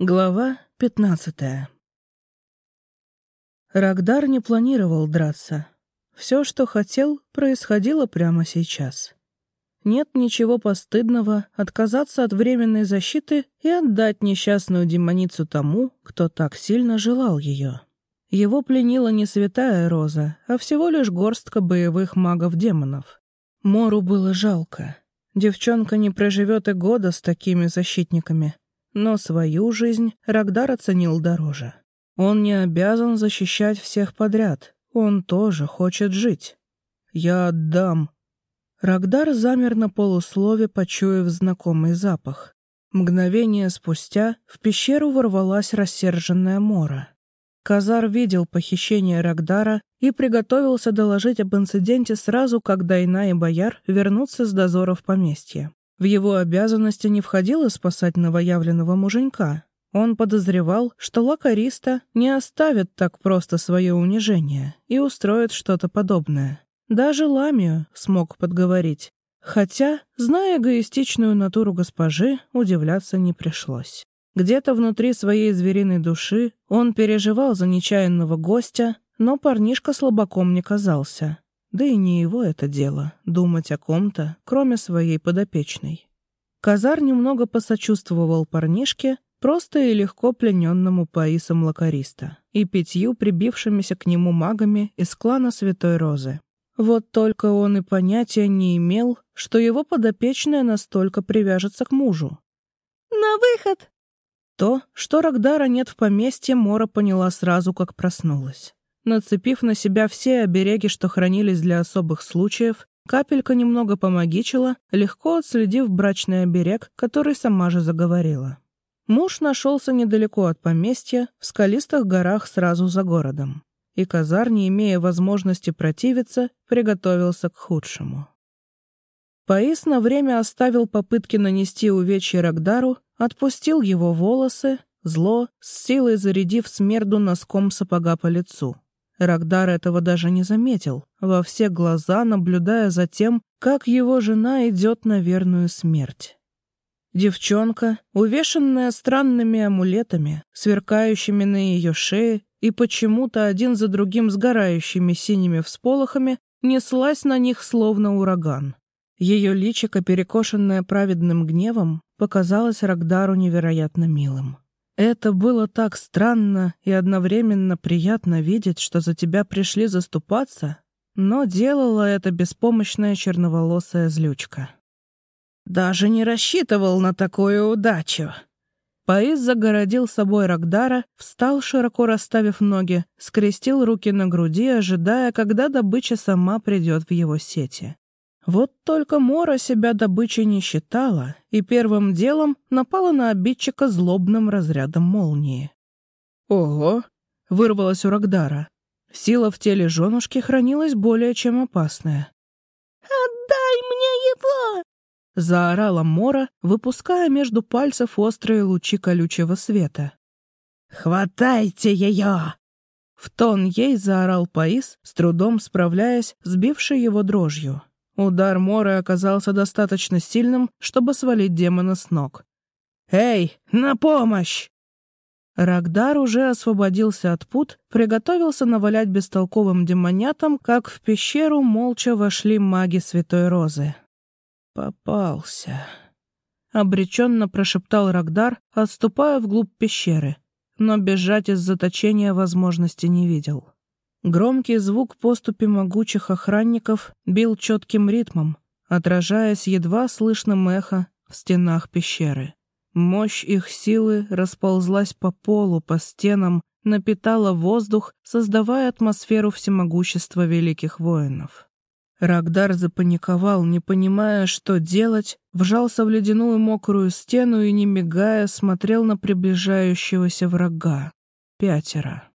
Глава пятнадцатая Рагдар не планировал драться. Все, что хотел, происходило прямо сейчас. Нет ничего постыдного отказаться от временной защиты и отдать несчастную демоницу тому, кто так сильно желал ее. Его пленила не святая роза, а всего лишь горстка боевых магов-демонов. Мору было жалко. Девчонка не проживет и года с такими защитниками — но свою жизнь Рагдар оценил дороже. Он не обязан защищать всех подряд, он тоже хочет жить. «Я отдам». Рагдар замер на полуслове, почуяв знакомый запах. Мгновение спустя в пещеру ворвалась рассерженная Мора. Казар видел похищение Рагдара и приготовился доложить об инциденте сразу, когда Ина и Бояр вернутся с дозора в поместье. В его обязанности не входило спасать новоявленного муженька. Он подозревал, что Лакариста не оставит так просто свое унижение и устроит что-то подобное. Даже Ламию смог подговорить. Хотя, зная эгоистичную натуру госпожи, удивляться не пришлось. Где-то внутри своей звериной души он переживал за нечаянного гостя, но парнишка слабаком не казался. Да и не его это дело — думать о ком-то, кроме своей подопечной. Казар немного посочувствовал парнишке, просто и легко плененному Паисом Лакариста и пятью прибившимися к нему магами из клана Святой Розы. Вот только он и понятия не имел, что его подопечная настолько привяжется к мужу. «На выход!» То, что Рагдара нет в поместье, Мора поняла сразу, как проснулась. Нацепив на себя все обереги, что хранились для особых случаев, капелька немного помогичила, легко отследив брачный оберег, который сама же заговорила. Муж нашелся недалеко от поместья, в скалистых горах сразу за городом. И Казар, не имея возможности противиться, приготовился к худшему. Паис на время оставил попытки нанести увечье Рагдару, отпустил его волосы, зло, с силой зарядив смерду носком сапога по лицу. Рагдар этого даже не заметил, во все глаза наблюдая за тем, как его жена идет на верную смерть. Девчонка, увешанная странными амулетами, сверкающими на ее шее и почему-то один за другим сгорающими синими всполохами, неслась на них словно ураган. Ее личико, перекошенное праведным гневом, показалось Рагдару невероятно милым. Это было так странно и одновременно приятно видеть, что за тебя пришли заступаться, но делала это беспомощная черноволосая злючка. Даже не рассчитывал на такую удачу. Паис загородил собой Рагдара, встал, широко расставив ноги, скрестил руки на груди, ожидая, когда добыча сама придет в его сети. Вот только Мора себя добычей не считала и первым делом напала на обидчика злобным разрядом молнии. «Ого!» — вырвалась у Рагдара. Сила в теле женушки хранилась более чем опасная. «Отдай мне его!» — заорала Мора, выпуская между пальцев острые лучи колючего света. «Хватайте ее!» В тон ей заорал Паис, с трудом справляясь с бившей его дрожью. Удар Моры оказался достаточно сильным, чтобы свалить демона с ног. «Эй, на помощь!» Рагдар уже освободился от пут, приготовился навалять бестолковым демонятам, как в пещеру молча вошли маги Святой Розы. «Попался», — обреченно прошептал Рагдар, отступая вглубь пещеры, но бежать из заточения возможности не видел. Громкий звук поступи могучих охранников бил четким ритмом, отражаясь едва слышным эхо в стенах пещеры. Мощь их силы расползлась по полу, по стенам, напитала воздух, создавая атмосферу всемогущества великих воинов. Рагдар запаниковал, не понимая, что делать, вжался в ледяную мокрую стену и, не мигая, смотрел на приближающегося врага. Пятеро.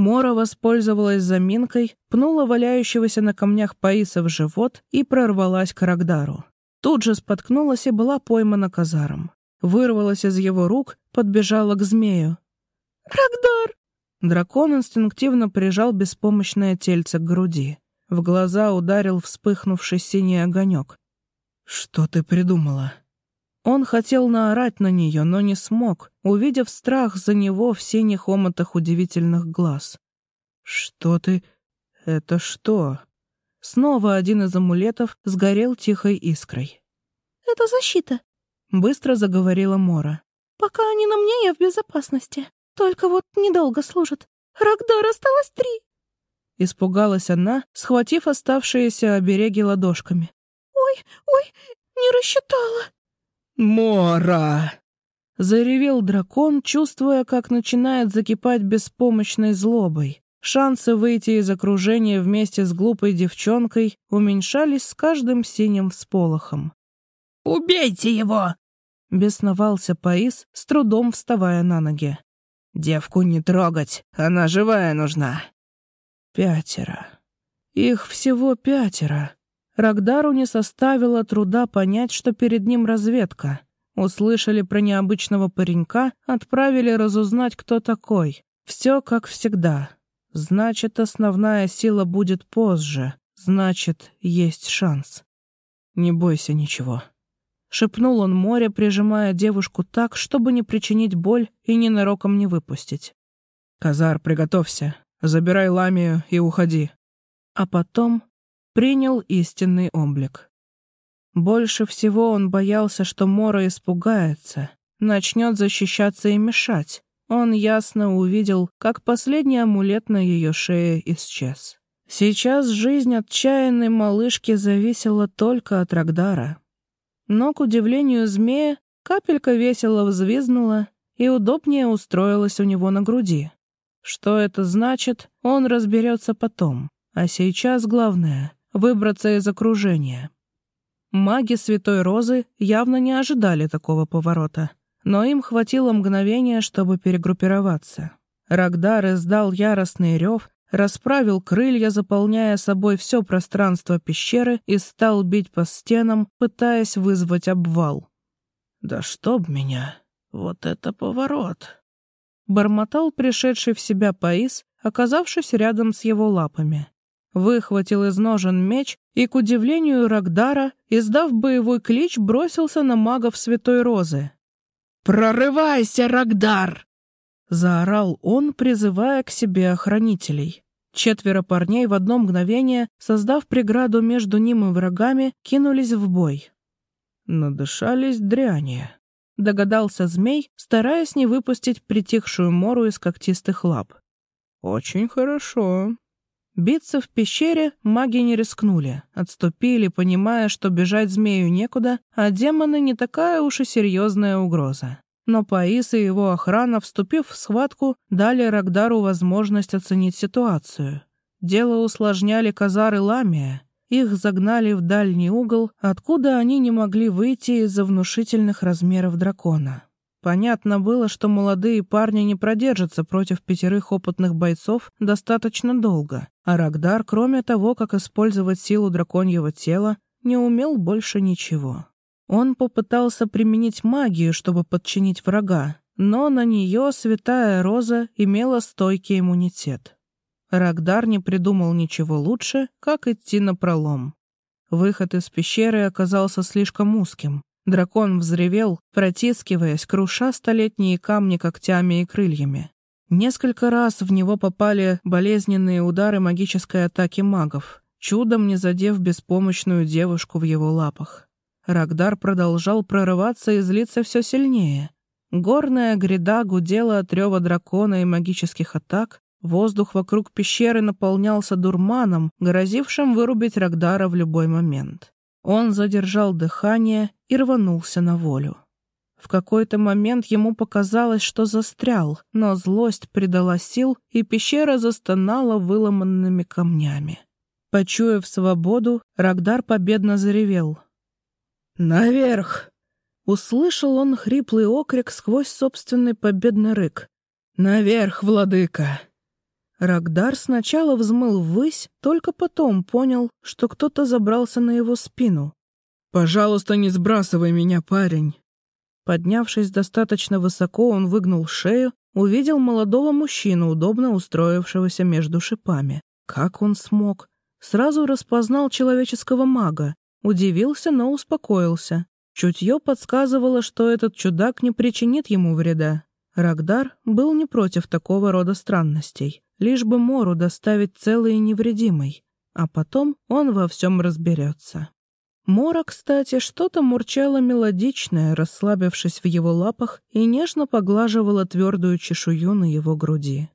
Мора воспользовалась заминкой, пнула валяющегося на камнях Паиса в живот и прорвалась к Рагдару. Тут же споткнулась и была поймана казаром. Вырвалась из его рук, подбежала к змею. «Рагдар!» Дракон инстинктивно прижал беспомощное тельце к груди. В глаза ударил вспыхнувший синий огонек. «Что ты придумала?» Он хотел наорать на нее, но не смог, увидев страх за него в синих омотах удивительных глаз. «Что ты? Это что?» Снова один из амулетов сгорел тихой искрой. «Это защита», — быстро заговорила Мора. «Пока они на мне, я в безопасности. Только вот недолго служат. Рагдар осталось три». Испугалась она, схватив оставшиеся обереги ладошками. «Ой, ой, не рассчитала». «Мора!» Заревел дракон, чувствуя, как начинает закипать беспомощной злобой. Шансы выйти из окружения вместе с глупой девчонкой уменьшались с каждым синим всполохом. «Убейте его!» — бесновался Паис, с трудом вставая на ноги. «Девку не трогать, она живая нужна». Пятеро. Их всего пятеро. Рагдару не составило труда понять, что перед ним разведка. Услышали про необычного паренька, отправили разузнать, кто такой. Все как всегда. Значит, основная сила будет позже. Значит, есть шанс. Не бойся ничего. Шепнул он море, прижимая девушку так, чтобы не причинить боль и ненароком не выпустить. «Казар, приготовься. Забирай ламию и уходи». А потом принял истинный облик. Больше всего он боялся, что Мора испугается, начнет защищаться и мешать, он ясно увидел, как последний амулет на ее шее исчез. Сейчас жизнь отчаянной малышки зависела только от Рагдара. Но, к удивлению змея, капелька весело взвизнула и удобнее устроилась у него на груди. Что это значит, он разберется потом. А сейчас главное — выбраться из окружения. Маги Святой Розы явно не ожидали такого поворота но им хватило мгновения, чтобы перегруппироваться. Рагдар издал яростный рев, расправил крылья, заполняя собой все пространство пещеры и стал бить по стенам, пытаясь вызвать обвал. «Да чтоб меня! Вот это поворот!» Бормотал пришедший в себя Паис, оказавшись рядом с его лапами. Выхватил из ножен меч и, к удивлению Рагдара, издав боевой клич, бросился на магов Святой Розы. «Прорывайся, Рагдар!» Заорал он, призывая к себе охранителей. Четверо парней в одно мгновение, создав преграду между ним и врагами, кинулись в бой. Надышались дряни. Догадался змей, стараясь не выпустить притихшую мору из когтистых лап. «Очень хорошо», Биться в пещере маги не рискнули, отступили, понимая, что бежать змею некуда, а демоны не такая уж и серьезная угроза. Но Паис и его охрана, вступив в схватку, дали Рагдару возможность оценить ситуацию. Дело усложняли казары Ламия. Их загнали в дальний угол, откуда они не могли выйти из-за внушительных размеров дракона. Понятно было, что молодые парни не продержатся против пятерых опытных бойцов достаточно долго, а Рагдар, кроме того, как использовать силу драконьего тела, не умел больше ничего. Он попытался применить магию, чтобы подчинить врага, но на нее святая роза имела стойкий иммунитет. Рагдар не придумал ничего лучше, как идти на пролом. Выход из пещеры оказался слишком узким, Дракон взревел, протискиваясь, круша столетние камни когтями и крыльями. Несколько раз в него попали болезненные удары магической атаки магов, чудом не задев беспомощную девушку в его лапах. Рагдар продолжал прорываться и злиться все сильнее. Горная гряда гудела от рева дракона и магических атак, воздух вокруг пещеры наполнялся дурманом, грозившим вырубить Рагдара в любой момент. Он задержал дыхание и рванулся на волю. В какой-то момент ему показалось, что застрял, но злость придала сил, и пещера застонала выломанными камнями. Почуяв свободу, Рагдар победно заревел. «Наверх!» Услышал он хриплый окрик сквозь собственный победный рык. «Наверх, владыка!» Рагдар сначала взмыл ввысь, только потом понял, что кто-то забрался на его спину. «Пожалуйста, не сбрасывай меня, парень!» Поднявшись достаточно высоко, он выгнул шею, увидел молодого мужчину, удобно устроившегося между шипами. Как он смог? Сразу распознал человеческого мага. Удивился, но успокоился. Чутье подсказывало, что этот чудак не причинит ему вреда. Рагдар был не против такого рода странностей, лишь бы Мору доставить целый и невредимый, а потом он во всем разберется. Мора, кстати, что-то мурчало мелодичное, расслабившись в его лапах и нежно поглаживала твердую чешую на его груди.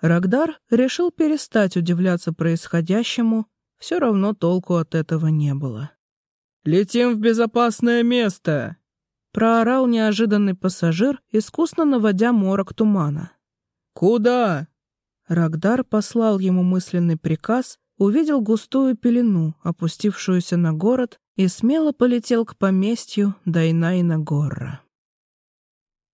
Рагдар решил перестать удивляться происходящему, все равно толку от этого не было. «Летим в безопасное место!» — проорал неожиданный пассажир, искусно наводя морок тумана. «Куда?» Рагдар послал ему мысленный приказ, увидел густую пелену, опустившуюся на город, и смело полетел к поместью Дайнайна Горра.